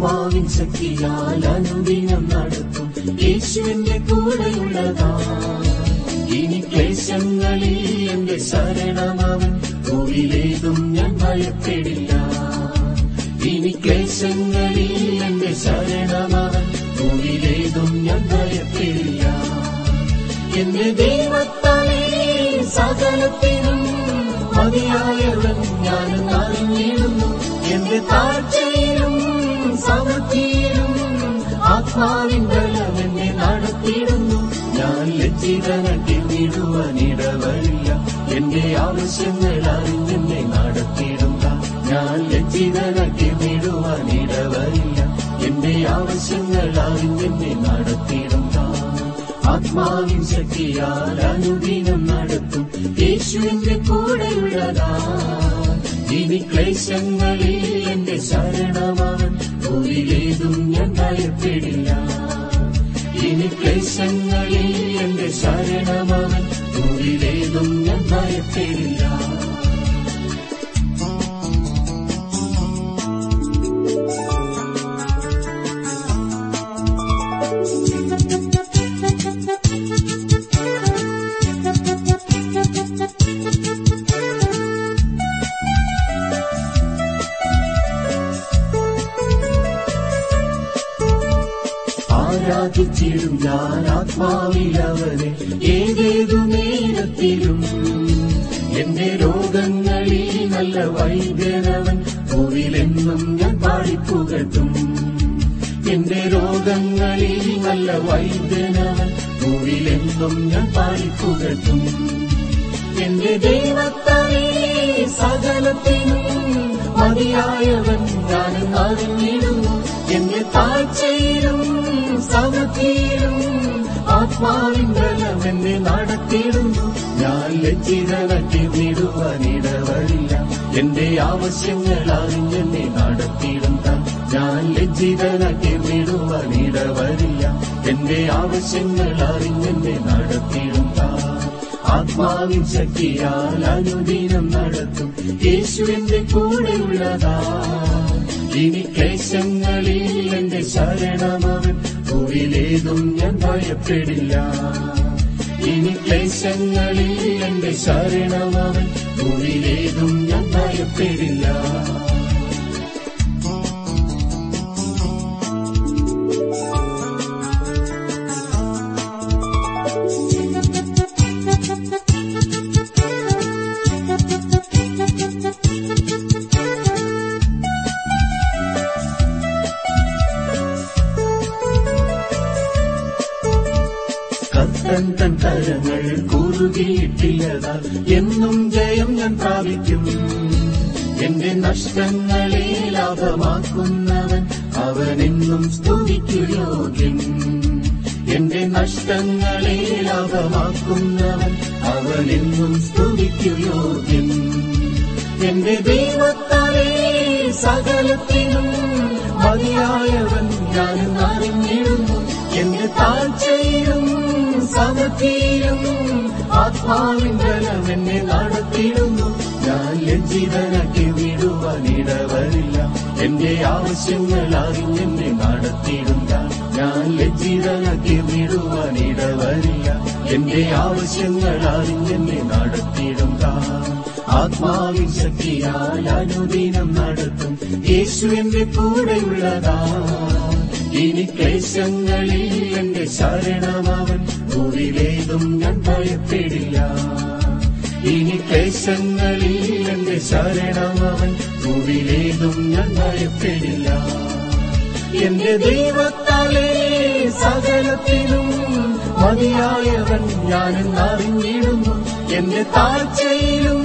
ആത്മാവിൻ ശക്തിയാൽ അനുദിനം നടത്തും യേശുവിന്റെ കൂടെയുള്ളതാ. ഇനി ക്ലേശങ്ങളിൽ എന്റെ ശരണമാവൻ ഭൂവിലേതും ഞാൻ ഭയപ്പെടില്ല. ഇനി ക്ലേശങ്ങളിൽ എന്റെ ശരണമാവൻ ഭൂവിലേതും ഞാൻ ഭയപ്പെടില്ല. എന്റെ ദൈവത്താലേ സകലത്തിനും മതിയായവൻ ഞാൻ അറിഞ്ഞിടുന്നു എന്റെ താഴ്ചയിലും ആത്മാവിൻ നടത്തിയിടുന്നു. ഞാൻ ലജ്ജിതനട്ടി വിടുവാനിടവരില്ല എന്റെ ആവശ്യങ്ങൾ അറിഞ്ഞെന്നെ നടത്തിയിടുന്ന. ഞാൻ ലജ്ജിതനട്ടി വിടുവാനിടവരില്ല എന്റെ ആവശ്യങ്ങൾ അറിഞ്ഞെന്നെ നടത്തിയിടുന്ന. ആത്മാവിൻ ശക്തിയാൽ അനുദിനം നടത്തും. യേശുവിന്റെ കൂടെയുള്ളതാ. ഇനി ക്ലേശങ്ങളിൽ ഭയപ്പെടില്ല ഇനി ക്ലേശങ്ങളിൽ എന്റെ ശരണമവൻ ഭൂവിലേതും ഞാൻ ഭയപ്പെടില്ല ആരാധിച്ചിടും ഞാൻ ആത്മാവിലവനെ. ഏതേതു നേരത്തിലും എന്റെ രോഗങ്ങളിൽ നല്ല വൈദ്യനവൻ കോവിലെന്നും ഞാൻ പാടിപ്പുകട്ടും എന്റെ രോഗങ്ങളിൽ നല്ല വൈദ്യനവൻ കോവിലെന്നും ഞാൻ പാടിപ്പുകട്ടും എന്റെ ദൈവത്തായി സകലത്തിനും മതിയായവൻ ഞാൻ അറിഞ്ഞിടുന്നു എന്റെ താഴ്ചയിലും സമൃദ്ധിയിലും ആത്മാവിൻ ബലം എന്നെ നടത്തിയിടുന്നു. ഞാൻ ലജ്ജിതനറ്റി വിടുവാനിടവരില്ല എന്റെ ആവശ്യങ്ങൾ അറിഞ്ഞെന്നെ നടത്തിയിടുന്ന ഞാൻ ലജ്ജിതനറ്റി വിടുവാനിടവരില്ല എന്റെ ആവശ്യങ്ങൾ അറിഞ്ഞെന്നെ നടത്തിയിടുന്ന ആത്മാവിൻ ശക്തിയാൽ അനുദിനം നടത്തും. യേശുവിന്റെ കൂടെയുള്ളതാ. ഇനി ക്ലേശങ്ങളിൽ എന്റെ ശരണമവൻ. കുവിലേതും ഞാൻ ഭയപ്പെടില്ല. ഇനി ക്ലേശങ്ങളിൽ എന്റെ ശരണമവൻ. കുവിലേതും ഞാൻ ഭയപ്പെടില്ല. കത്തൻ തൻ കരങ്ങൾ കുറുകിയിട്ടില്ലതാ എന്നും ജയം ഞാൻ പ്രാപിക്കും. എന്റെ നഷ്ടങ്ങളെ ലാഭമാക്കുന്നവൻ അവനെന്നും സ്തുതിക്കു യോഗ്യൻ എന്റെ നഷ്ടങ്ങളെ ലാഭമാക്കുന്നവൻ അവനെന്നും സ്തുതിക്കു യോഗ്യൻ എന്റെ ദൈവത്താലേ സകലത്തിനും മതിയായവൻ ഞാൻ അറിഞ്ഞിടുന്നു എന്റെ താഴ്ചയിലും സമൃദ്ധിയിലും ആത്മാവിൻ നടത്തിയിടുന്നു ഞാൻ ലജ്ജിതനക്കി വിടുവാനിടവരില്ല എന്റെ ആവശ്യങ്ങൾ അറിഞ്ഞെന്നെ നടത്തിയിരുന്ന ഞാൻ ലജ്ജിതനക്കി വിടുവാനിടവരില്ല എന്റെ ആവശ്യങ്ങൾ അറിഞ്ഞെന്നെ നടത്തിയിടുന്ന ആത്മാവിൻ ശക്തിയാൽ അനുദിനം നടത്തും. യേശു എന്റെ കൂടെയുള്ളതാ. ഇനി ക്ലേശങ്ങളിൽ എന്റെ ശരണമാവൻ ഭൂവിലേതും ഞാൻ ഭയപ്പെടില്ല. ഇനി ക്ലേശങ്ങളിൽ എന്റെ ശരണമാവൻ ഭൂവിലേതും ഞാൻ ഭയപ്പെടില്ല. എന്റെ ദൈവത്താലേ സകലത്തിനും മതിയായവൻ ഞാൻ അറിഞ്ഞിടുന്നു എന്റെ താഴ്ചയിലും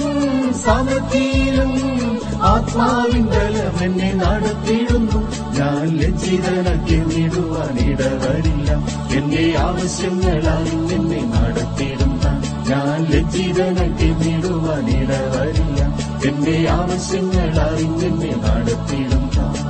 സമൃദ്ധിയിലും ആത്മാവിൻ ബലം എന്നെ നടത്തിയിടുന്നു. ഞാൻ ലജ്ജിതനക്കി എന്റെ എന്നെ അറിഞ്ഞെന്നെ നടത്തിയിടുന്ന ഞാൻ ലജ്ജിതനക്കി വിടുവാനിടവരില്ല എന്റെ ആവശ്യങ്ങളാൽ എന്നെ നടത്തിയിടുന്ന